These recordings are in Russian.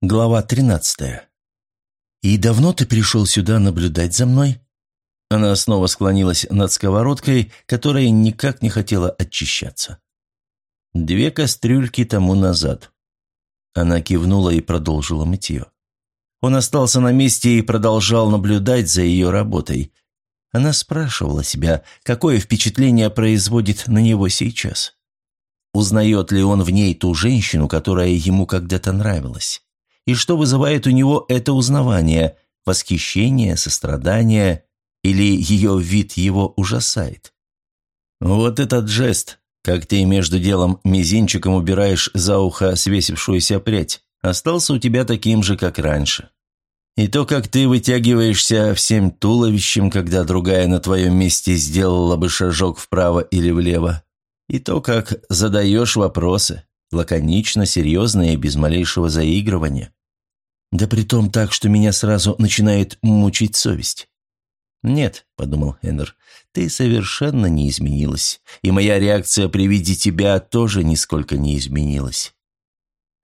Глава 13. «И давно ты пришел сюда наблюдать за мной?» Она снова склонилась над сковородкой, которая никак не хотела очищаться. «Две кастрюльки тому назад». Она кивнула и продолжила мытье. Он остался на месте и продолжал наблюдать за ее работой. Она спрашивала себя, какое впечатление производит на него сейчас. Узнает ли он в ней ту женщину, которая ему когда-то нравилась? И что вызывает у него это узнавание? Восхищение, сострадание или ее вид его ужасает? Вот этот жест, как ты между делом мизинчиком убираешь за ухо свесившуюся прядь, остался у тебя таким же, как раньше. И то, как ты вытягиваешься всем туловищем, когда другая на твоем месте сделала бы шажок вправо или влево. И то, как задаешь вопросы, лаконично, серьезно и без малейшего заигрывания. Да притом так, что меня сразу начинает мучить совесть. «Нет», — подумал Эннер, — «ты совершенно не изменилась, и моя реакция при виде тебя тоже нисколько не изменилась».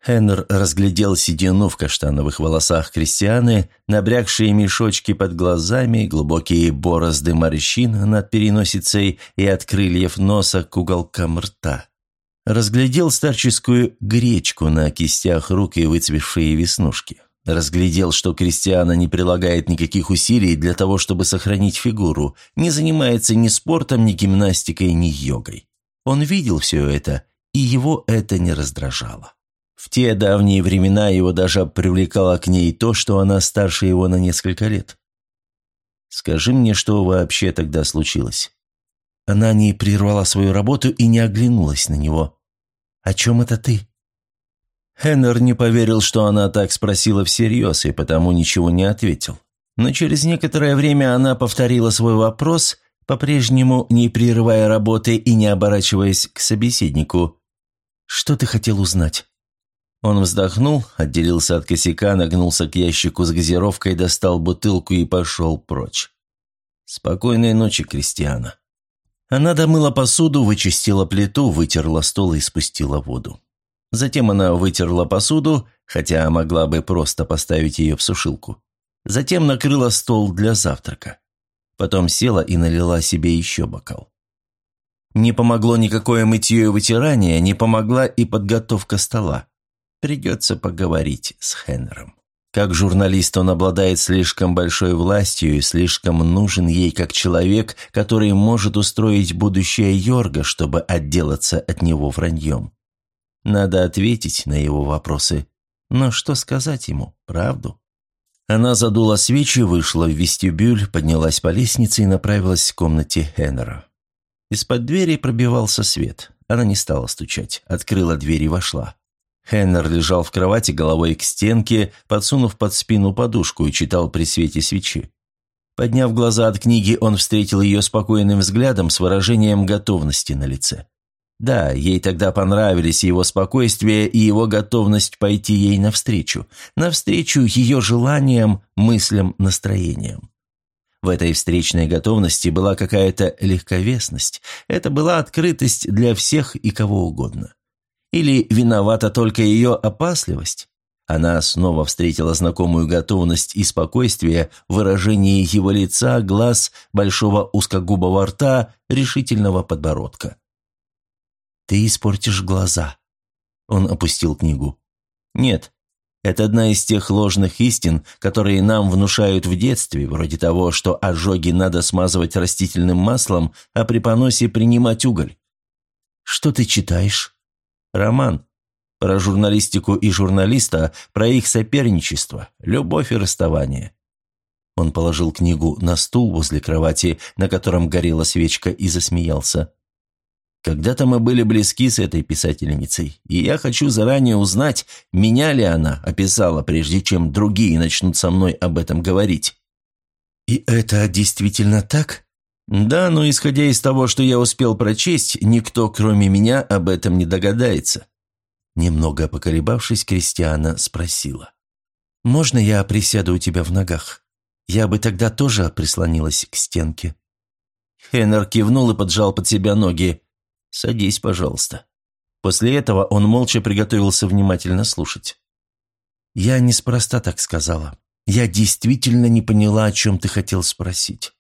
Хеннер разглядел седину в каштановых волосах Кристианы, набрякшие мешочки под глазами, глубокие борозды морщин над переносицей и от крыльев носа к уголкам рта. Разглядел старческую гречку на кистях рук и выцвевшие веснушки. Разглядел, что Кристиана не прилагает никаких усилий для того, чтобы сохранить фигуру, не занимается ни спортом, ни гимнастикой, ни йогой. Он видел все это, и его это не раздражало. В те давние времена его даже привлекало к ней то, что она старше его на несколько лет. «Скажи мне, что вообще тогда случилось?» Она не прервала свою работу и не оглянулась на него. «О чем это ты?» Хеннер не поверил, что она так спросила всерьез, и потому ничего не ответил. Но через некоторое время она повторила свой вопрос, по-прежнему не прерывая работы и не оборачиваясь к собеседнику. «Что ты хотел узнать?» Он вздохнул, отделился от косяка, нагнулся к ящику с газировкой, достал бутылку и пошел прочь. «Спокойной ночи, Кристиана». Она домыла посуду, вычистила плиту, вытерла стол и спустила воду. Затем она вытерла посуду, хотя могла бы просто поставить ее в сушилку. Затем накрыла стол для завтрака. Потом села и налила себе еще бокал. Не помогло никакое мытье и вытирание, не помогла и подготовка стола. Придется поговорить с Хеннером. Как журналист он обладает слишком большой властью и слишком нужен ей как человек, который может устроить будущее Йорга, чтобы отделаться от него враньем. Надо ответить на его вопросы. Но что сказать ему? Правду? Она задула свечи, вышла в вестибюль, поднялась по лестнице и направилась к комнате Хеннера. Из-под двери пробивался свет. Она не стала стучать, открыла дверь и вошла. Хеннер лежал в кровати головой к стенке, подсунув под спину подушку и читал при свете свечи. Подняв глаза от книги, он встретил ее спокойным взглядом с выражением готовности на лице. Да, ей тогда понравились его спокойствие и его готовность пойти ей навстречу, навстречу ее желаниям, мыслям, настроениям. В этой встречной готовности была какая-то легковесность, это была открытость для всех и кого угодно. Или виновата только ее опасливость? Она снова встретила знакомую готовность и спокойствие в выражении его лица, глаз, большого узкогубого рта, решительного подбородка. Ты испортишь глаза». Он опустил книгу. «Нет, это одна из тех ложных истин, которые нам внушают в детстве, вроде того, что ожоги надо смазывать растительным маслом, а при поносе принимать уголь. Что ты читаешь? Роман. Про журналистику и журналиста, про их соперничество, любовь и расставание. Он положил книгу на стул возле кровати, на котором горела свечка, и засмеялся. Когда-то мы были близки с этой писательницей, и я хочу заранее узнать, меня ли она описала, прежде чем другие начнут со мной об этом говорить». «И это действительно так?» «Да, но исходя из того, что я успел прочесть, никто, кроме меня, об этом не догадается». Немного поколебавшись, Кристиана спросила. «Можно я присяду у тебя в ногах? Я бы тогда тоже прислонилась к стенке». Хеннер кивнул и поджал под себя ноги. «Садись, пожалуйста». После этого он молча приготовился внимательно слушать. «Я неспроста так сказала. Я действительно не поняла, о чем ты хотел спросить».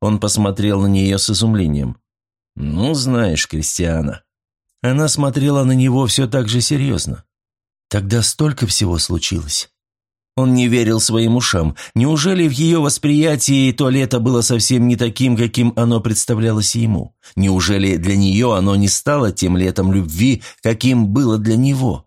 Он посмотрел на нее с изумлением. «Ну, знаешь, Кристиана». Она смотрела на него все так же серьезно. «Тогда столько всего случилось». Он не верил своим ушам. Неужели в ее восприятии то лето было совсем не таким, каким оно представлялось ему? Неужели для нее оно не стало тем летом любви, каким было для него?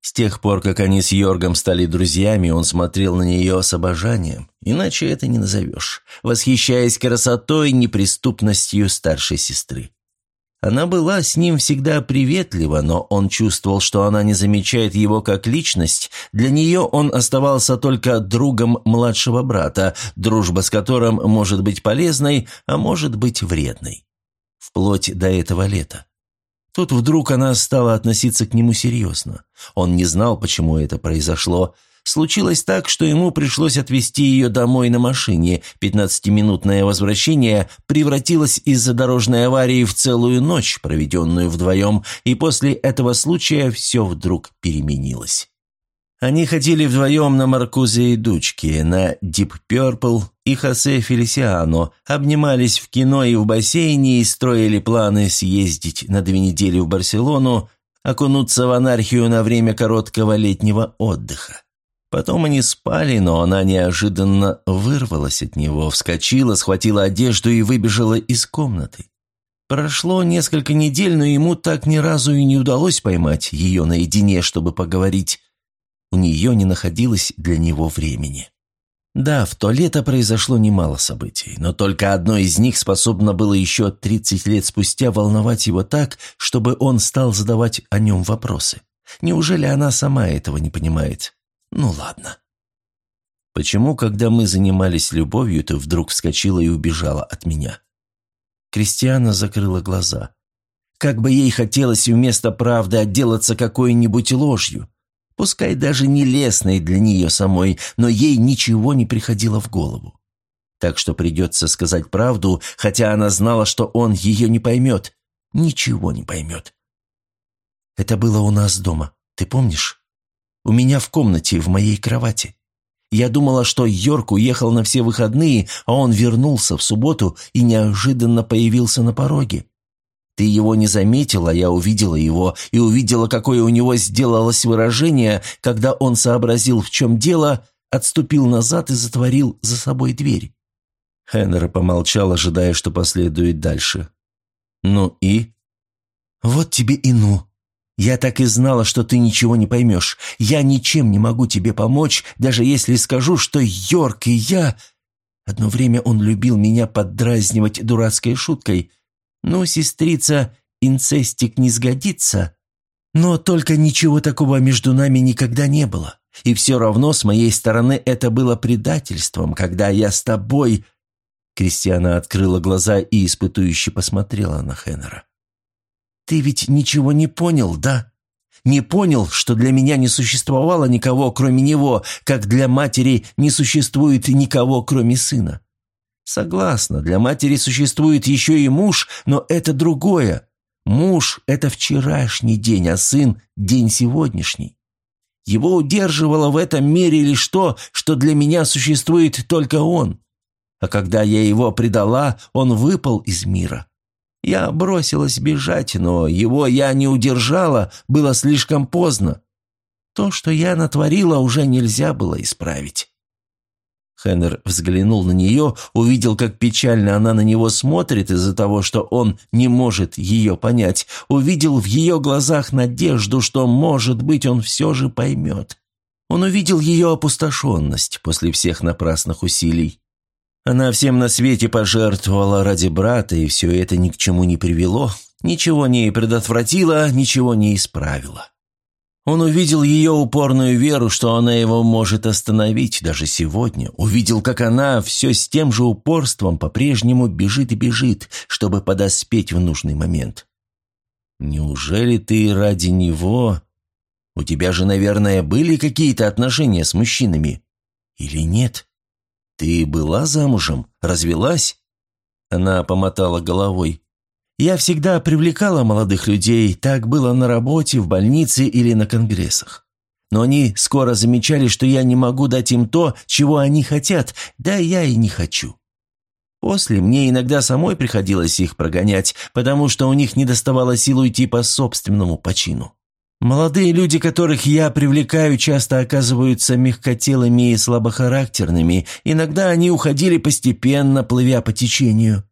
С тех пор, как они с Йоргом стали друзьями, он смотрел на нее с обожанием, иначе это не назовешь, восхищаясь красотой и неприступностью старшей сестры. Она была с ним всегда приветлива, но он чувствовал, что она не замечает его как личность. Для нее он оставался только другом младшего брата, дружба с которым может быть полезной, а может быть вредной. Вплоть до этого лета. Тут вдруг она стала относиться к нему серьезно. Он не знал, почему это произошло, Случилось так, что ему пришлось отвезти ее домой на машине. Пятнадцатиминутное возвращение превратилось из-за дорожной аварии в целую ночь, проведенную вдвоем, и после этого случая все вдруг переменилось. Они ходили вдвоем на Маркузе и Дучке, на Deep Purple и Хосе Фелисиано, обнимались в кино и в бассейне и строили планы съездить на две недели в Барселону, окунуться в анархию на время короткого летнего отдыха. Потом они спали, но она неожиданно вырвалась от него, вскочила, схватила одежду и выбежала из комнаты. Прошло несколько недель, но ему так ни разу и не удалось поймать ее наедине, чтобы поговорить. У нее не находилось для него времени. Да, в то лето произошло немало событий, но только одно из них способно было еще 30 лет спустя волновать его так, чтобы он стал задавать о нем вопросы. Неужели она сама этого не понимает? Ну ладно. Почему, когда мы занимались любовью, ты вдруг вскочила и убежала от меня? Кристиана закрыла глаза. Как бы ей хотелось вместо правды отделаться какой-нибудь ложью. Пускай даже не лестной для нее самой, но ей ничего не приходило в голову. Так что придется сказать правду, хотя она знала, что он ее не поймет. Ничего не поймет. Это было у нас дома, ты помнишь? У меня в комнате, в моей кровати. Я думала, что Йорк уехал на все выходные, а он вернулся в субботу и неожиданно появился на пороге. Ты его не заметила, я увидела его, и увидела, какое у него сделалось выражение, когда он сообразил, в чем дело, отступил назад и затворил за собой дверь. Хеннер помолчал, ожидая, что последует дальше. «Ну и?» «Вот тебе и ну», я так и знала, что ты ничего не поймешь. Я ничем не могу тебе помочь, даже если скажу, что Йорк и я...» Одно время он любил меня поддразнивать дурацкой шуткой. «Ну, сестрица, инцестик не сгодится». Но только ничего такого между нами никогда не было. И все равно с моей стороны это было предательством, когда я с тобой...» Кристиана открыла глаза и испытующе посмотрела на Хеннера. «Ты ведь ничего не понял, да? Не понял, что для меня не существовало никого, кроме него, как для матери не существует никого, кроме сына. Согласна, для матери существует еще и муж, но это другое. Муж – это вчерашний день, а сын – день сегодняшний. Его удерживало в этом мире лишь то, что для меня существует только он. А когда я его предала, он выпал из мира. Я бросилась бежать, но его я не удержала, было слишком поздно. То, что я натворила, уже нельзя было исправить». Хеннер взглянул на нее, увидел, как печально она на него смотрит из-за того, что он не может ее понять, увидел в ее глазах надежду, что, может быть, он все же поймет. Он увидел ее опустошенность после всех напрасных усилий. Она всем на свете пожертвовала ради брата, и все это ни к чему не привело, ничего не предотвратило, ничего не исправило. Он увидел ее упорную веру, что она его может остановить даже сегодня. Увидел, как она все с тем же упорством по-прежнему бежит и бежит, чтобы подоспеть в нужный момент. «Неужели ты ради него...» «У тебя же, наверное, были какие-то отношения с мужчинами? Или нет?» «Ты была замужем? Развелась?» Она помотала головой. «Я всегда привлекала молодых людей, так было на работе, в больнице или на конгрессах. Но они скоро замечали, что я не могу дать им то, чего они хотят, да я и не хочу. После мне иногда самой приходилось их прогонять, потому что у них не доставало сил уйти по собственному почину. Молодые люди, которых я привлекаю, часто оказываются мягкотелыми и слабохарактерными. Иногда они уходили постепенно, плывя по течению.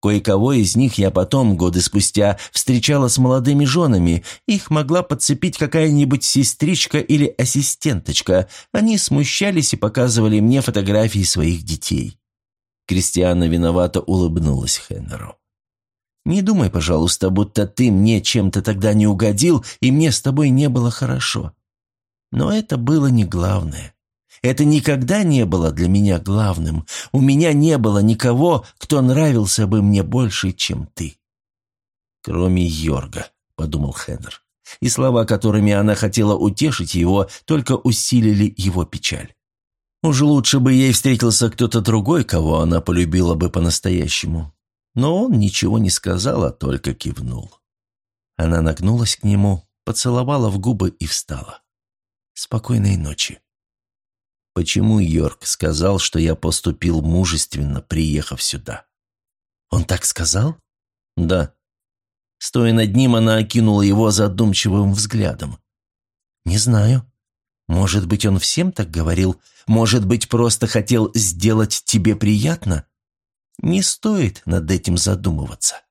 Кое-кого из них я потом, годы спустя, встречала с молодыми женами. Их могла подцепить какая-нибудь сестричка или ассистенточка. Они смущались и показывали мне фотографии своих детей. Кристиана виновато улыбнулась Хеннеру. Не думай, пожалуйста, будто ты мне чем-то тогда не угодил, и мне с тобой не было хорошо. Но это было не главное. Это никогда не было для меня главным. У меня не было никого, кто нравился бы мне больше, чем ты. Кроме Йорга, подумал Хеннер. И слова, которыми она хотела утешить его, только усилили его печаль. Уж лучше бы ей встретился кто-то другой, кого она полюбила бы по-настоящему. Но он ничего не сказал, а только кивнул. Она нагнулась к нему, поцеловала в губы и встала. «Спокойной ночи». Почему Йорк сказал, что я поступил мужественно, приехав сюда? Он так сказал? Да. Стоя над ним, она окинула его задумчивым взглядом. Не знаю. Может быть, он всем так говорил? Может быть, просто хотел сделать тебе приятно? Не стоит над этим задумываться.